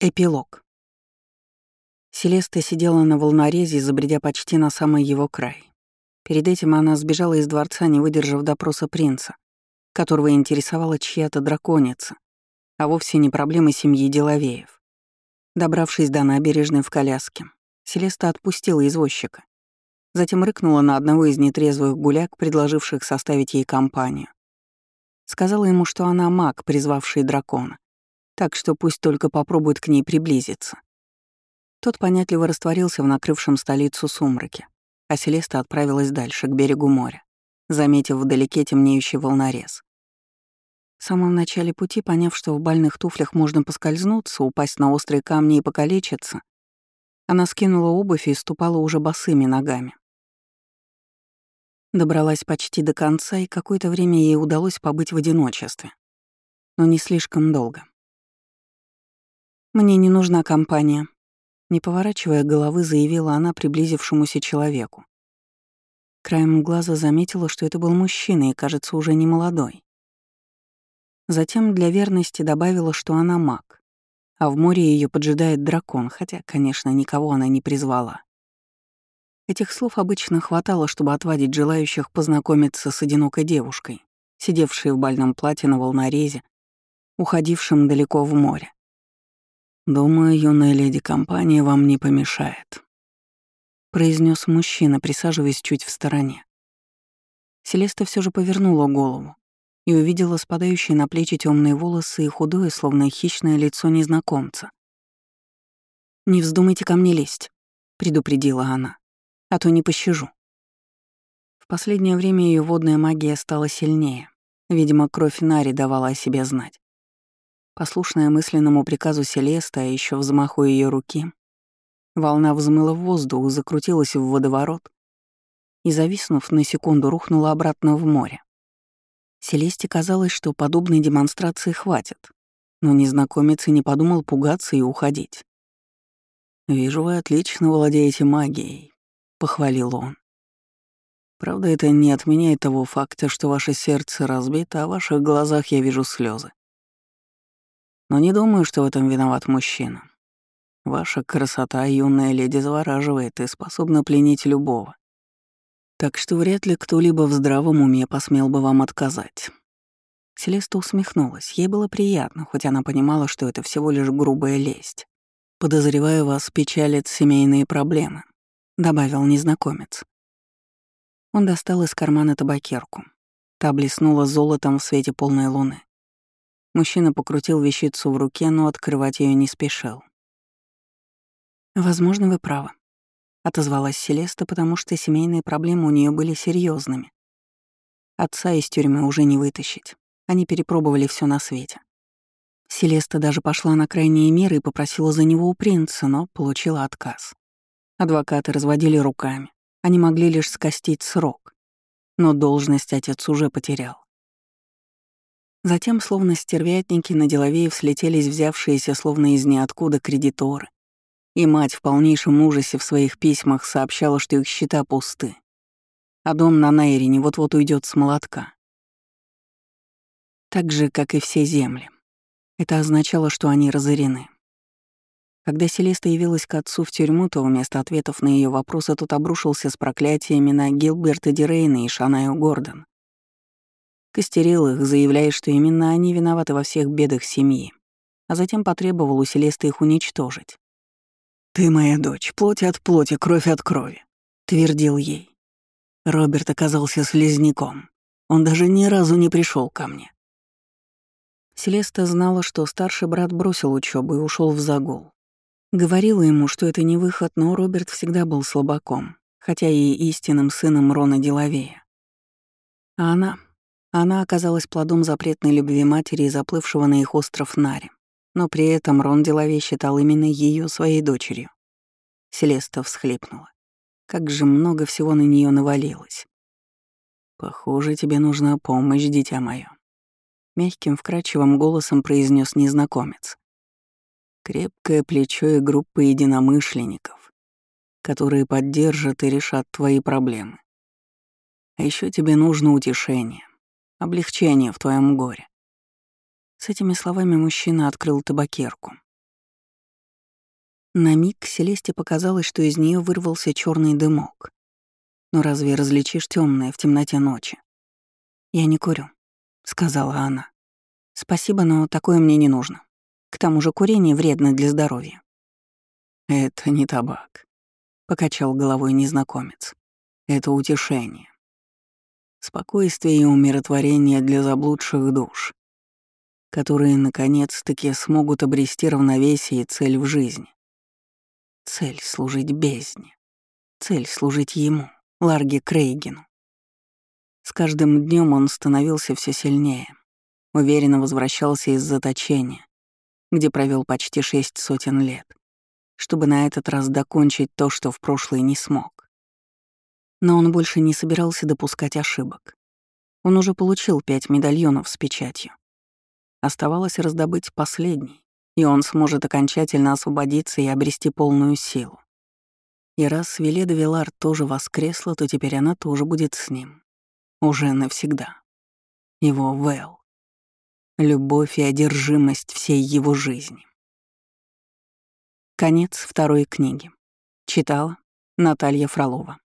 Эпилог. Селеста сидела на волнорезе, забредя почти на самый его край. Перед этим она сбежала из дворца, не выдержав допроса принца, которого интересовала чья-то драконица, а вовсе не проблемы семьи Деловеев. Добравшись до набережной в коляске, Селеста отпустила извозчика. Затем рыкнула на одного из нетрезвых гуляк, предложивших составить ей компанию. Сказала ему, что она маг, призвавший дракона так что пусть только попробует к ней приблизиться. Тот понятливо растворился в накрывшем столицу сумраке, а Селеста отправилась дальше, к берегу моря, заметив вдалеке темнеющий волнорез. В самом начале пути, поняв, что в бальных туфлях можно поскользнуться, упасть на острые камни и покалечиться, она скинула обувь и ступала уже босыми ногами. Добралась почти до конца, и какое-то время ей удалось побыть в одиночестве. Но не слишком долго. «Мне не нужна компания», — не поворачивая головы, заявила она приблизившемуся человеку. Краем глаза заметила, что это был мужчина и, кажется, уже не молодой. Затем для верности добавила, что она маг, а в море ее поджидает дракон, хотя, конечно, никого она не призвала. Этих слов обычно хватало, чтобы отвадить желающих познакомиться с одинокой девушкой, сидевшей в бальном платье на волнорезе, уходившем далеко в море. «Думаю, юная леди компания вам не помешает», — произнес мужчина, присаживаясь чуть в стороне. Селеста все же повернула голову и увидела спадающие на плечи темные волосы и худое, словно хищное лицо незнакомца. «Не вздумайте ко мне лезть», — предупредила она, — «а то не пощажу». В последнее время ее водная магия стала сильнее. Видимо, кровь Нари давала о себе знать. Послушная мысленному приказу Селеста, а еще взмаху ее руки, волна взмыла в воздух, закрутилась в водоворот и, зависнув на секунду, рухнула обратно в море. Селесте казалось, что подобной демонстрации хватит, но незнакомец и не подумал пугаться и уходить. «Вижу, вы отлично владеете магией», — похвалил он. «Правда, это не отменяет того факта, что ваше сердце разбито, а в ваших глазах я вижу слезы. Но не думаю, что в этом виноват мужчина. Ваша красота, юная леди, завораживает и способна пленить любого. Так что вряд ли кто-либо в здравом уме посмел бы вам отказать. Селеста усмехнулась. Ей было приятно, хоть она понимала, что это всего лишь грубая лесть. «Подозреваю, вас печалят семейные проблемы», — добавил незнакомец. Он достал из кармана табакерку. Та блеснула золотом в свете полной луны. Мужчина покрутил вещицу в руке, но открывать ее не спешил. «Возможно, вы правы», — отозвалась Селеста, потому что семейные проблемы у нее были серьезными. Отца из тюрьмы уже не вытащить. Они перепробовали все на свете. Селеста даже пошла на крайние меры и попросила за него у принца, но получила отказ. Адвокаты разводили руками. Они могли лишь скостить срок. Но должность отец уже потерял. Затем, словно стервятники, на деловее слетелись взявшиеся словно из ниоткуда кредиторы. И мать в полнейшем ужасе в своих письмах сообщала, что их счета пусты. А дом на Найрине вот-вот уйдет с молотка. Так же, как и все земли. Это означало, что они разорены. Когда Селеста явилась к отцу в тюрьму, то вместо ответов на ее вопросы тот обрушился с проклятиями на Гилберта Дирейна и Шанаю Гордон. Костерил их, заявляя, что именно они виноваты во всех бедах семьи, а затем потребовал у Селесты их уничтожить. «Ты моя дочь, плоть от плоти, кровь от крови», — твердил ей. Роберт оказался слезняком. Он даже ни разу не пришел ко мне. Селеста знала, что старший брат бросил учебу и ушел в загул. Говорила ему, что это не выход, но Роберт всегда был слабаком, хотя и истинным сыном Рона Деловея. А она, она оказалась плодом запретной любви матери и заплывшего на их остров Нари. Но при этом Рон Деловей считал именно ее своей дочерью. Селеста всхлипнула. Как же много всего на нее навалилось. «Похоже, тебе нужна помощь, дитя мое», — мягким, вкрадчивым голосом произнес незнакомец. «Крепкое плечо и группа единомышленников, которые поддержат и решат твои проблемы. А еще тебе нужно утешение, облегчение в твоем горе. С этими словами мужчина открыл табакерку. На миг Селесте показалось, что из нее вырвался черный дымок. Но разве различишь темное в темноте ночи? «Я не курю», — сказала она. «Спасибо, но такое мне не нужно. К тому же курение вредно для здоровья». «Это не табак», — покачал головой незнакомец. «Это утешение. Спокойствие и умиротворение для заблудших душ, которые, наконец-таки, смогут обрести равновесие и цель в жизни. Цель — служить бездне. Цель — служить ему, Ларге Крейгину. С каждым днем он становился все сильнее, уверенно возвращался из заточения, где провел почти шесть сотен лет, чтобы на этот раз докончить то, что в прошлое не смог. Но он больше не собирался допускать ошибок. Он уже получил пять медальонов с печатью. Оставалось раздобыть последний, и он сможет окончательно освободиться и обрести полную силу. И раз Веледа Вилар тоже воскресла, то теперь она тоже будет с ним. Уже навсегда. Его Вэл. Любовь и одержимость всей его жизни. Конец второй книги. Читала Наталья Фролова.